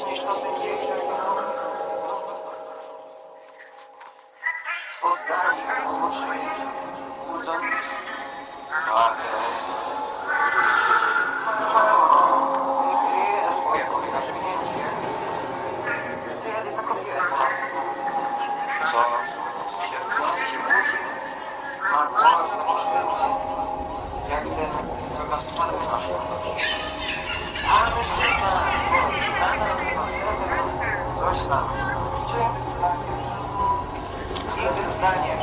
zaśniesz, to będzie. Z oddali oczy, budząc kratę. Jest twoja kobieta, żywnięcie. Wtedy ta co się myślał, jak ten, co nas padł na A znana chyba serce, coś tam, gdzie i tym zdaniem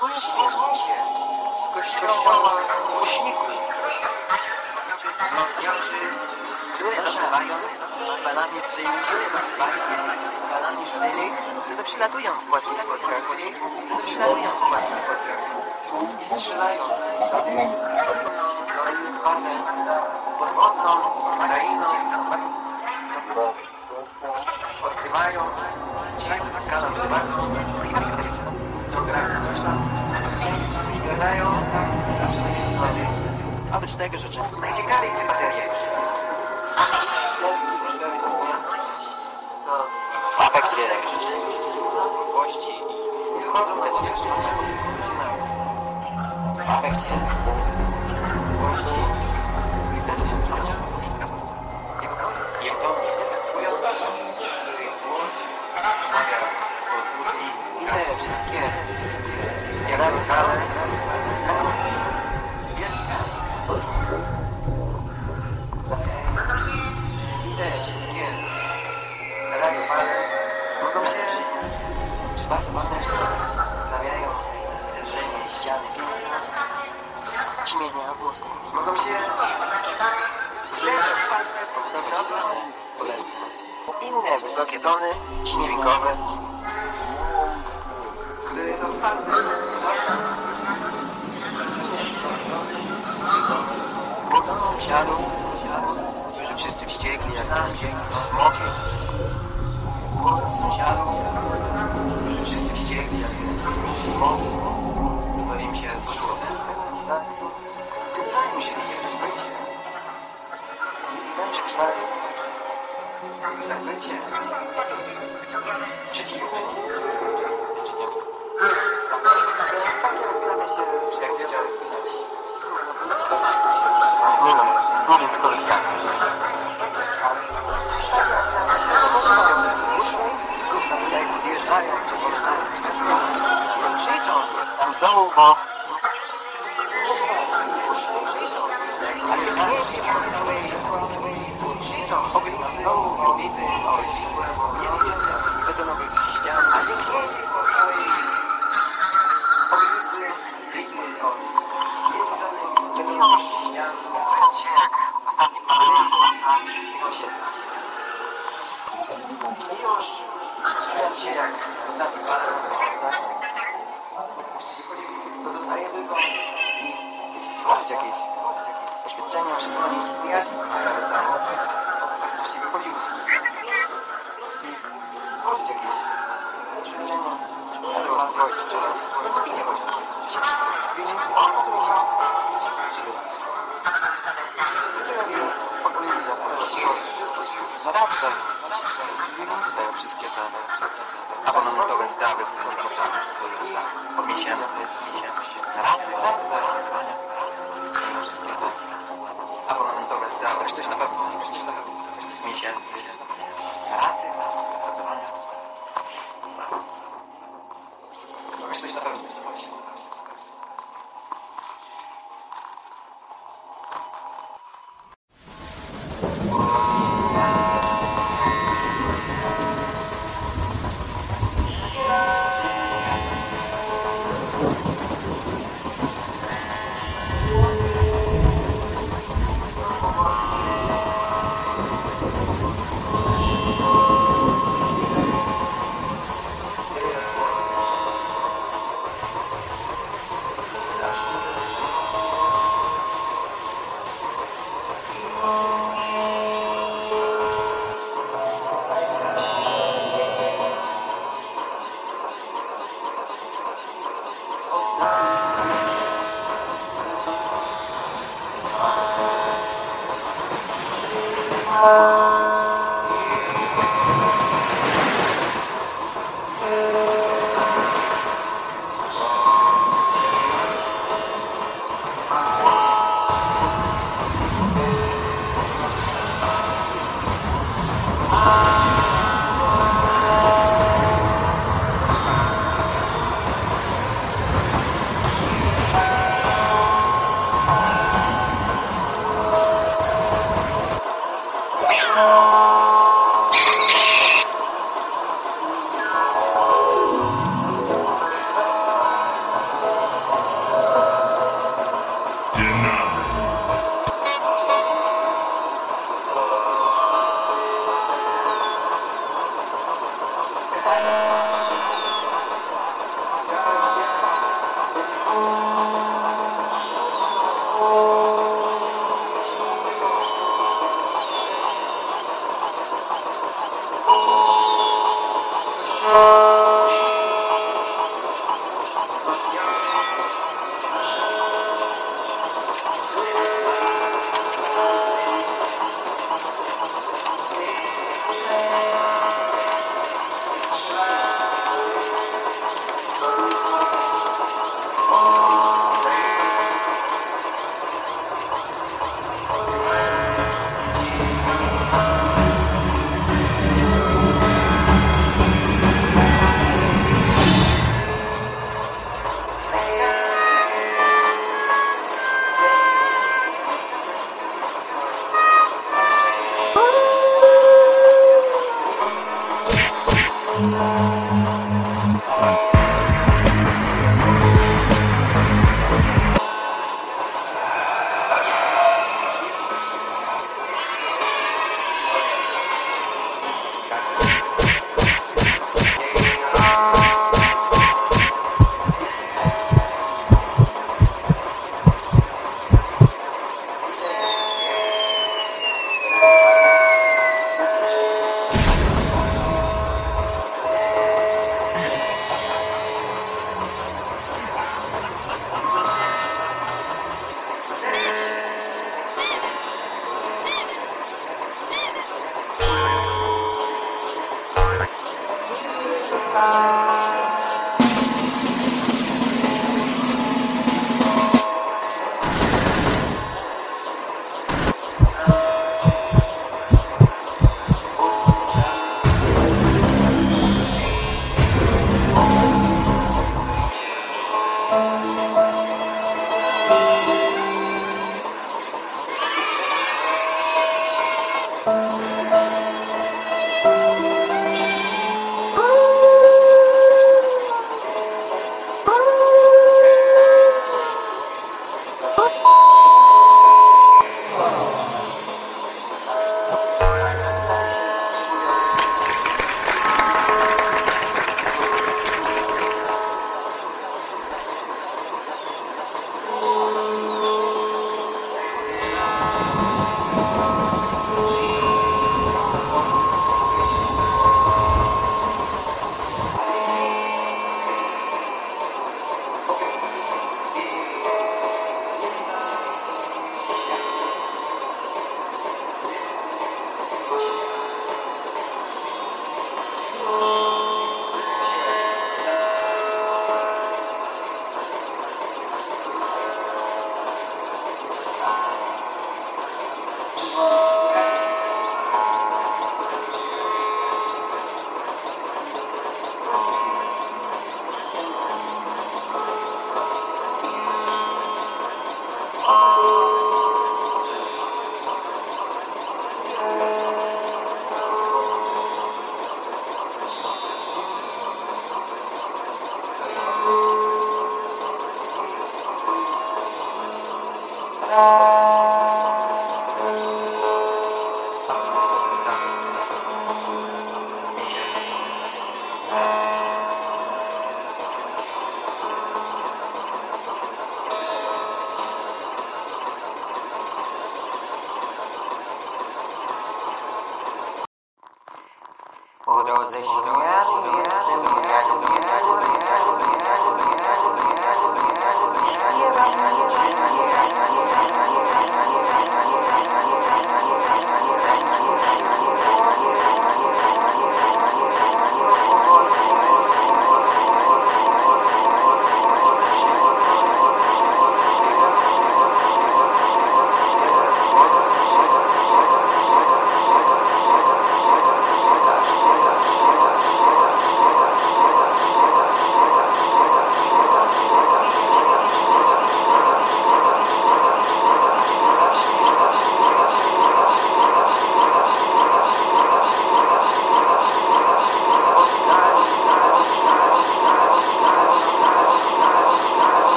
Się. Z kościoła głośników. Które nazywają banami swymi, nazywają banami swymi, co to przylatują w płaskich spotkach, to przylatują w płaskich spotkach. I strzelają do tych, co bazę podwodną, marainą, odkrywają, ci co tak kanał Tego rzeczy, najciekawiej te baterie. No, w efekcie złości i wchodzą z tego w efekcie złości sąsiadów którzy wszyscy wściekli jak tam smoki sąsiadów którzy wszyscy wściekli jak smoki bo im się zburzyło zęby wydają się z i wręcz trwają zachwycie przeciwnie no, mówiąc kolokwialnie. Jak podjeżdżają, to można krzyczą tam z czując się jak ostatni parlament pozostaje tylko stworzyć jakieś oświadczenia, przestronić, wyjaśnić sprawę całą. O co tak właściwie chodziło. Stworzyć jakieś oświadczenia, a tego stworzyć przez chodzi. Że się wszyscy uczuli, wszyscy się wszyscy wszyscy uczuli, te wszystkie te, abonamentowe sprawy, które nie Música Oh! Oh.